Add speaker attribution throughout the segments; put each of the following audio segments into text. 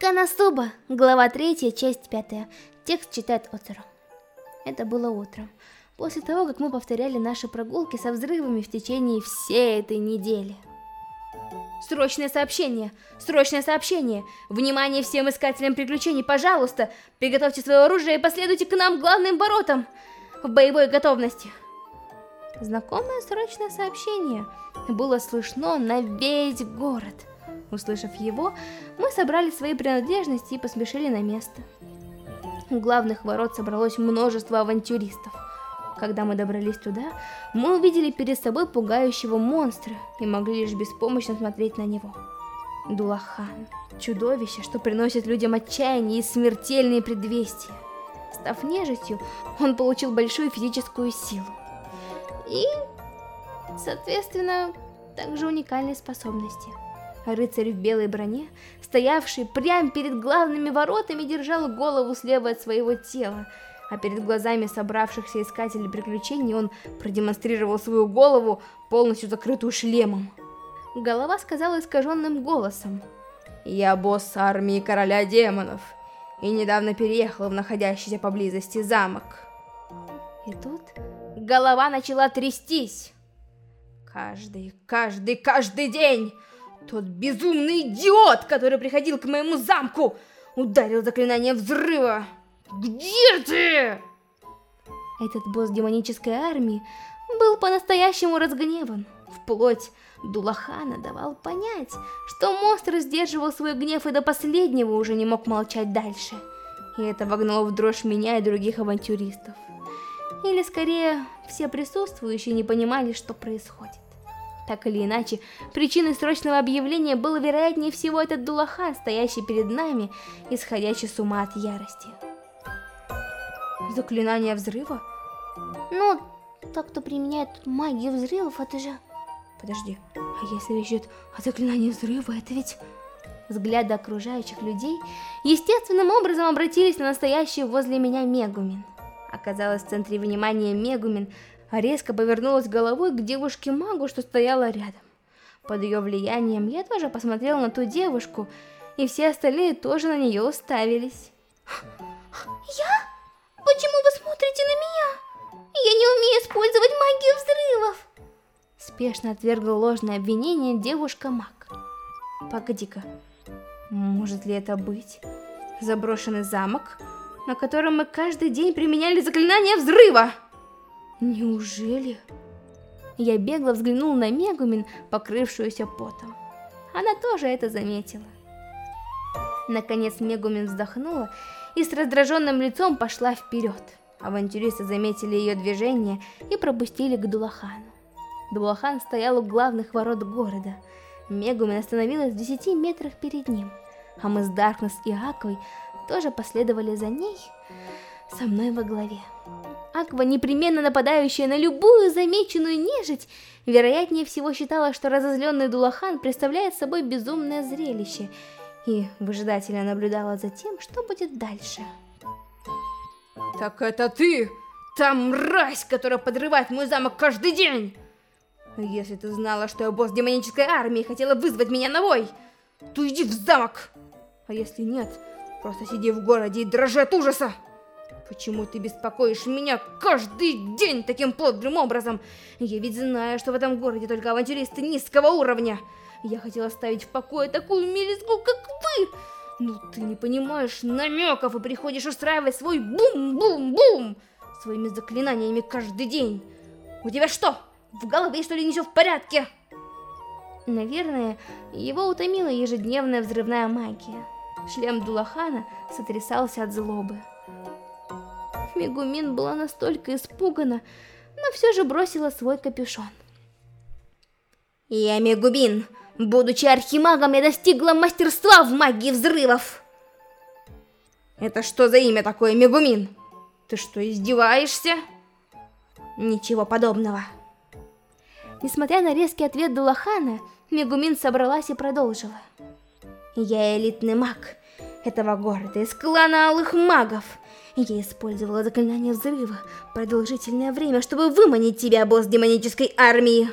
Speaker 1: Канасуба, глава 3, часть 5. Текст читает Оцеру. Это было утром, после того, как мы повторяли наши прогулки со взрывами в течение всей этой недели. Срочное сообщение! Срочное сообщение! Внимание всем искателям приключений, пожалуйста! Приготовьте свое оружие и последуйте к нам главным воротам! В боевой готовности! Знакомое срочное сообщение было слышно на весь город. Услышав его, мы собрали свои принадлежности и поспешили на место. У главных ворот собралось множество авантюристов. Когда мы добрались туда, мы увидели перед собой пугающего монстра и могли лишь беспомощно смотреть на него. Дулахан. Чудовище, что приносит людям отчаяние и смертельные предвестия. Став нежитью, он получил большую физическую силу. И, соответственно, также уникальные способности. Рыцарь в белой броне, стоявший прямо перед главными воротами, держал голову слева от своего тела, а перед глазами собравшихся искателей приключений он продемонстрировал свою голову, полностью закрытую шлемом. Голова сказала искаженным голосом. «Я босс армии короля демонов, и недавно переехал в находящийся поблизости замок». И тут голова начала трястись. Каждый, каждый, каждый день тот безумный идиот, который приходил к моему замку, ударил заклинание взрыва. Где ты? Этот босс демонической армии был по-настоящему разгневан. Вплоть Дулахана давал понять, что монстр сдерживал свой гнев и до последнего уже не мог молчать дальше. И это вогнало в дрожь меня и других авантюристов. Или скорее, все присутствующие не понимали, что происходит. Так или иначе, причиной срочного объявления был вероятнее всего этот Дулахан, стоящий перед нами, исходящий с ума от ярости. Заклинание взрыва? Ну, так кто применяет магию взрывов, это же... Подожди, а если речь идет о заклинании взрыва, это ведь... Взгляды окружающих людей естественным образом обратились на настоящую возле меня Мегумин. Оказалось, в центре внимания Мегумин резко повернулась головой к девушке-магу, что стояла рядом. Под ее влиянием я тоже посмотрела на ту девушку, и все остальные тоже на нее уставились.
Speaker 2: Я? Почему вы смотрите на меня? Я не умею использовать магию взрывов.
Speaker 1: Спешно отвергла ложное обвинение девушка-маг. Погоди-ка, может ли это быть заброшенный замок, на котором мы каждый день применяли заклинание взрыва? Неужели? Я бегло взглянул на Мегумин, покрывшуюся потом. Она тоже это заметила. Наконец Мегумин вздохнула и с раздраженным лицом пошла вперед. Авантюристы заметили ее движение и пропустили к Дулахану. Дулахан стоял у главных ворот города. Мегумин остановилась в десяти метрах перед ним, а мы с Даркнесс и Аквой тоже последовали за ней, со мной во главе. Аква, непременно нападающая на любую замеченную нежить, вероятнее всего считала, что разозленный Дулахан представляет собой безумное зрелище, и выжидательно наблюдала за тем, что будет дальше.
Speaker 3: Так это ты, та мразь, которая подрывает мой замок каждый день! Если ты знала, что я босс демонической армии хотела вызвать меня на бой, то иди в замок! А если нет, просто сиди в городе и дрожи от ужаса! Почему ты беспокоишь меня каждый день таким подлым образом? Я ведь знаю, что в этом городе только авантюристы низкого уровня. Я хотела оставить в покое такую мелизгу, как вы. Но ты не понимаешь намеков и приходишь устраивать свой бум-бум-бум своими заклинаниями каждый день. У тебя что, в голове что ли не все в порядке?
Speaker 1: Наверное, его утомила ежедневная взрывная магия. Шлем Дулахана сотрясался от злобы. Мегумин была настолько испугана, но все же бросила свой капюшон.
Speaker 2: Я Мегубин. Будучи архимагом, я достигла мастерства в магии взрывов.
Speaker 3: Это что за имя такое, Мегумин? Ты что, издеваешься?
Speaker 2: Ничего подобного.
Speaker 1: Несмотря на резкий ответ Дулахана, Мегумин собралась и продолжила.
Speaker 2: Я элитный маг этого города из клана Алых Магов. Я использовала заклинание взрыва продолжительное время, чтобы выманить тебя, босс демонической армии.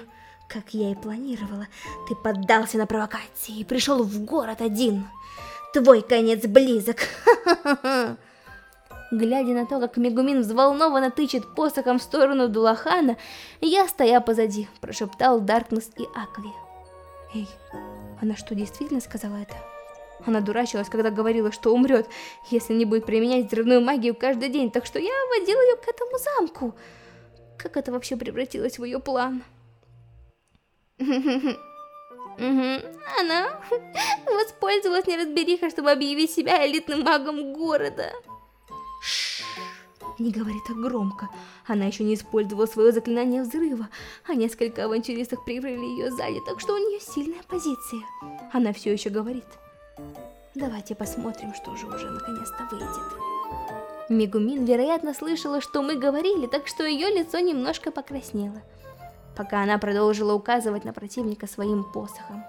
Speaker 2: Как я и планировала, ты поддался на провокации и пришел в город один. Твой конец близок.
Speaker 1: Глядя на то, как Мегумин взволнованно тычет посохом в сторону Дулахана, я, стоя позади, прошептал Даркнесс и Акви. Эй, она что, действительно сказала это? Она дурачилась, когда говорила, что умрет, если не будет применять взрывную магию каждый день, так что я водил ее к этому замку. Как это вообще превратилось в ее план? Она воспользовалась неразберихой, чтобы объявить себя элитным магом города. Не говори так громко. Она еще не использовала свое заклинание взрыва, а несколько авантюристов прикрыли ее сзади, так что у нее сильная позиция. Она все еще говорит. Давайте посмотрим, что же уже наконец-то выйдет. Мегумин, вероятно, слышала, что мы говорили, так что ее лицо немножко покраснело, пока она продолжила указывать на противника своим посохом.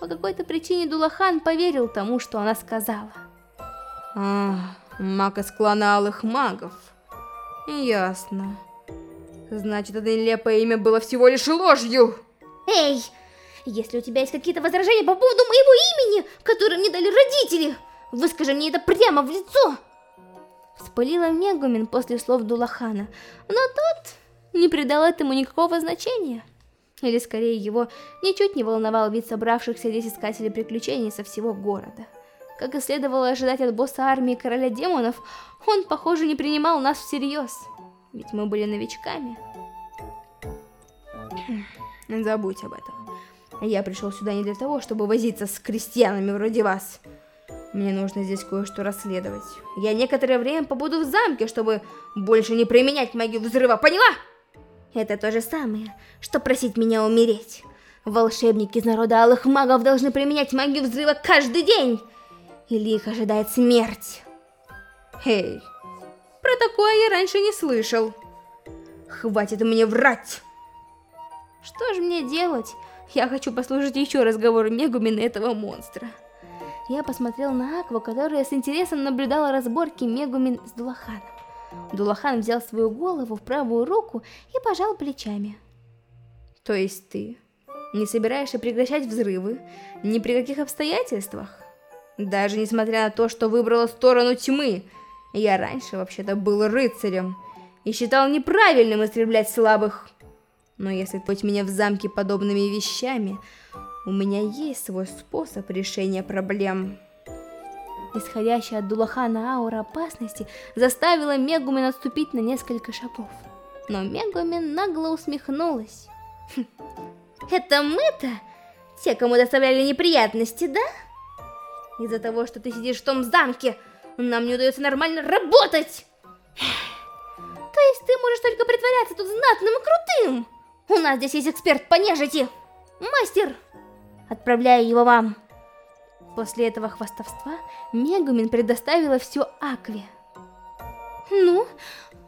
Speaker 1: По какой-то причине Дулахан поверил тому, что она сказала.
Speaker 3: Ах, маг из клана Алых Магов. Ясно. Значит, это нелепое имя было всего лишь ложью.
Speaker 2: Эй! Если у тебя есть какие-то возражения по поводу моего имени, которое мне дали родители, выскажи мне это прямо в лицо.
Speaker 1: Вспылила Мегумин после слов Дулахана, но тот не придал этому никакого значения. Или скорее его ничуть не волновал вид собравшихся здесь искателей приключений со всего города. Как и следовало ожидать от босса армии короля демонов, он, похоже, не принимал нас всерьез. Ведь мы были новичками.
Speaker 3: Забудь об этом. Я пришел сюда не для того, чтобы возиться с крестьянами вроде вас. Мне нужно здесь кое-что расследовать. Я некоторое время побуду в замке, чтобы больше не применять магию взрыва, поняла?
Speaker 2: Это то же самое, что просить меня умереть. Волшебники из народа алых магов должны применять магию взрыва каждый день. Или их ожидает смерть.
Speaker 3: Эй, про такое я раньше не слышал. Хватит мне врать.
Speaker 1: Что же мне делать? Я хочу послушать еще разговор Мегумина этого монстра. Я посмотрел на Акву, которая с интересом наблюдала разборки Мегумин с Дулаханом. Дулахан взял свою голову в правую руку и пожал плечами.
Speaker 3: То есть ты не собираешься прекращать взрывы ни при каких обстоятельствах? Даже несмотря на то, что выбрала сторону тьмы, я раньше вообще-то был рыцарем и считал неправильным истреблять слабых. Но если твой меня в замке подобными вещами, у меня есть свой способ решения проблем.
Speaker 1: Исходящая от Дулахана аура опасности заставила Мегумен отступить на несколько шагов. Но Мегумен нагло усмехнулась.
Speaker 2: Хм, это мы-то? Те, кому доставляли неприятности, да? Из-за того, что ты сидишь в том замке, нам не удается нормально работать! То есть ты можешь только притворяться тут знатным и крутым? У нас здесь есть эксперт по нежити. Мастер. Отправляю его вам.
Speaker 1: После этого хвастовства Мегумин предоставила все Акве.
Speaker 2: Ну,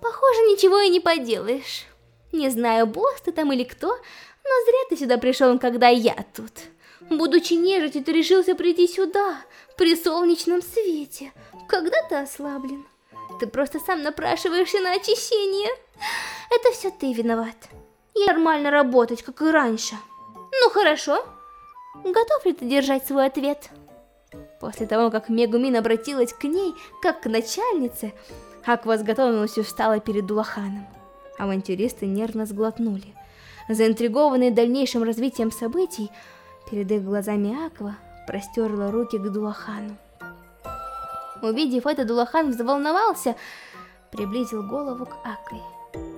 Speaker 2: похоже, ничего и не поделаешь. Не знаю, босс ты там или кто, но зря ты сюда пришел, когда я тут. Будучи нежитью, ты решился прийти сюда, при солнечном свете, когда ты ослаблен. Ты просто сам напрашиваешься на очищение. Это все ты виноват и нормально работать, как и раньше. Ну хорошо. Готов ли ты держать свой ответ?
Speaker 1: После того, как Мегумин обратилась к ней, как к начальнице, Аква с готовностью встала перед Дулаханом. Авантюристы нервно сглотнули. Заинтригованные дальнейшим развитием событий, перед их глазами Аква простерла руки к Дулахану. Увидев это, Дулахан взволновался, приблизил голову к Акве.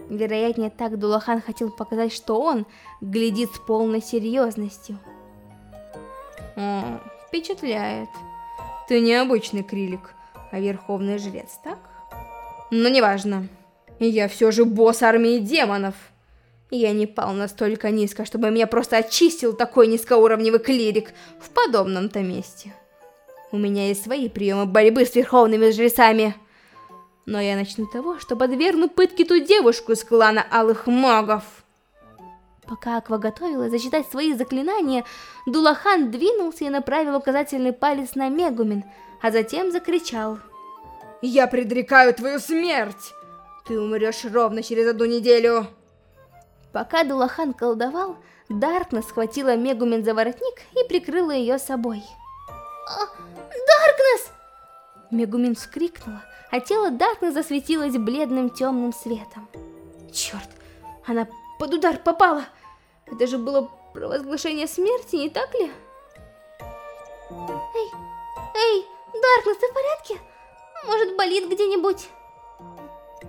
Speaker 1: Вероятнее, так Дулахан хотел показать, что он глядит с полной серьезностью.
Speaker 3: О, впечатляет. Ты не обычный крилик, а верховный жрец, так? Но неважно. Я все же босс армии демонов. Я не пал настолько низко, чтобы меня просто очистил такой низкоуровневый клирик в подобном-то месте. У меня есть свои приемы борьбы с верховными жрецами. Но я начну с того, что подвергну пытке ту девушку из клана Алых Магов.
Speaker 1: Пока Аква готовила зачитать свои заклинания, Дулахан двинулся и направил указательный палец на Мегумин, а затем закричал.
Speaker 3: «Я предрекаю твою смерть! Ты умрешь ровно через одну неделю!»
Speaker 1: Пока Дулахан колдовал, Даркнесс схватила Мегумин за воротник и прикрыла ее собой.
Speaker 2: А,
Speaker 1: Даркнесс! Мегумин вскрикнула, а тело Даркнесс засветилось бледным темным светом. Черт, она под удар попала! Это же было провозглашение смерти, не так ли? Эй, эй, Даркнесс, ты в порядке? Может, болит где-нибудь?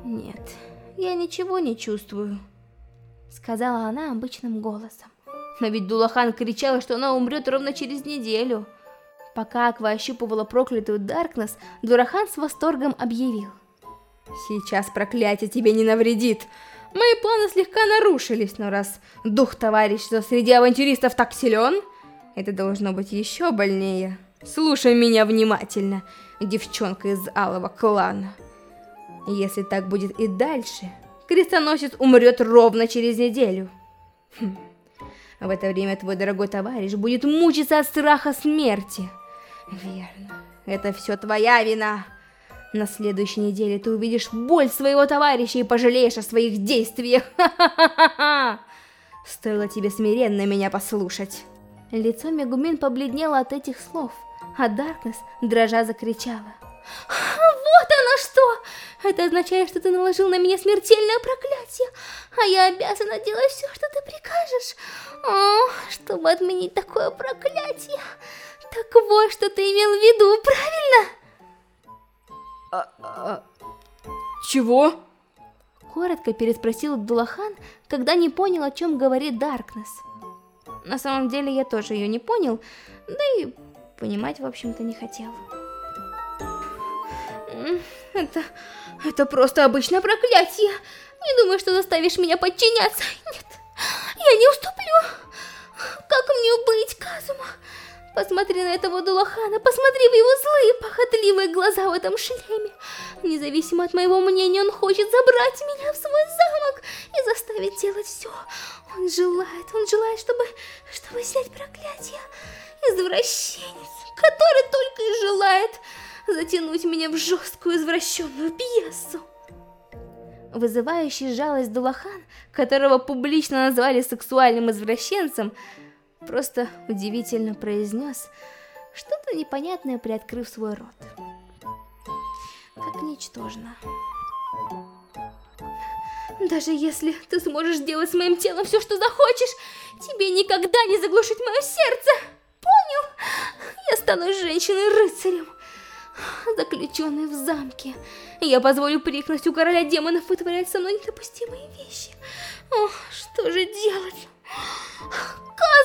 Speaker 1: Нет, я ничего не чувствую, сказала она обычным голосом. Но ведь Дулахан кричала, что она умрет ровно через неделю. Пока Аква ощупывала проклятую Даркнесс, Дурахан с восторгом объявил. «Сейчас проклятие тебе не навредит. Мои планы слегка нарушились, но раз дух товарищества среди авантюристов так силен, это должно быть еще больнее. Слушай меня внимательно, девчонка из алого клана. Если так будет и дальше, крестоносец умрет ровно через неделю. Хм. В это время твой дорогой товарищ будет мучиться от страха смерти. Верно, это все твоя вина. На следующей неделе ты увидишь боль своего товарища и пожалеешь о своих действиях. Ха-ха-ха-ха! Стоило тебе смиренно меня послушать. Лицо Мегумин побледнело от этих слов, а Даркнесс, дрожа, закричала. «Вот оно что! Это означает, что ты наложил на меня смертельное проклятие, а я обязана делать все, что ты прикажешь. О, чтобы отменить такое проклятие. Так вот, что ты имел в виду, правильно?»
Speaker 3: А, а, чего?
Speaker 1: Коротко переспросил Дулахан, когда не понял, о чем говорит Даркнесс. На самом деле я тоже ее не понял, да и понимать, в общем-то, не хотел. Это... это просто обычное проклятие. Не думаю, что заставишь меня подчиняться. Нет, я не уступлю. Как мне быть, Казума? Посмотри на этого Дулахана, посмотри в его злые, похотливые глаза в этом шлеме. Независимо от моего мнения, он хочет забрать меня в свой замок и заставить делать все. Он желает, он желает, чтобы, чтобы снять проклятие. Извращенец, который только и желает затянуть меня в жесткую извращенную пьесу. Вызывающий жалость Дулахан, которого публично назвали сексуальным извращенцем, просто удивительно произнес что-то непонятное, приоткрыв свой рот. Как ничтожно. Даже если ты сможешь делать с моим телом все, что захочешь, тебе никогда не заглушить мое сердце. Понял? Я стану женщиной-рыцарем, заключенной в замке. Я позволю прикнуть у короля демонов вытворять со мной недопустимые вещи. Ох, что же делать?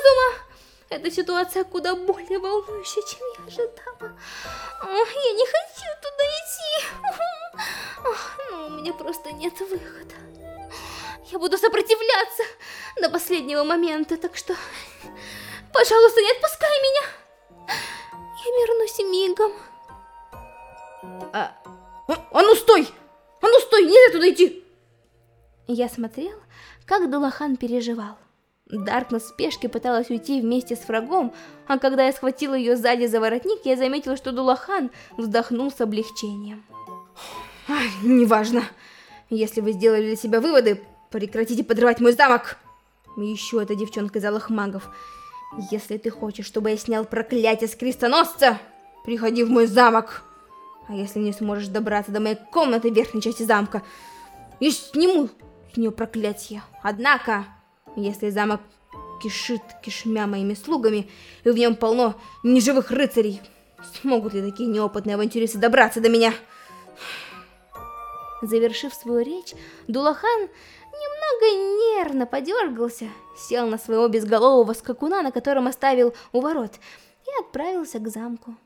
Speaker 1: Казума! Эта ситуация куда более волнующая, чем я ожидала. Я не хочу туда идти. Но у меня просто нет выхода. Я буду сопротивляться до последнего момента, так что... Пожалуйста, не отпускай меня. Я вернусь мигом.
Speaker 3: А, а ну стой! А ну стой, нельзя туда идти!
Speaker 1: Я смотрел, как Дулахан переживал. Даркнесс в спешке пыталась уйти вместе с врагом, а когда я схватила ее сзади за воротник, я заметила, что Дулахан вздохнул с облегчением.
Speaker 3: Неважно. Если вы сделали для себя выводы, прекратите подрывать мой замок. еще эта девчонка из алых магов. Если ты хочешь, чтобы я снял проклятие с крестоносца, приходи в мой замок. А если не сможешь добраться до моей комнаты в верхней части замка, я сниму с нее проклятие. Однако... Если замок кишит кишмя моими слугами, и в нем полно неживых рыцарей, смогут ли такие неопытные авантюристы добраться до меня?
Speaker 1: Завершив свою речь, Дулахан немного нервно подергался, сел на своего безголового скакуна, на котором оставил у ворот, и отправился к замку.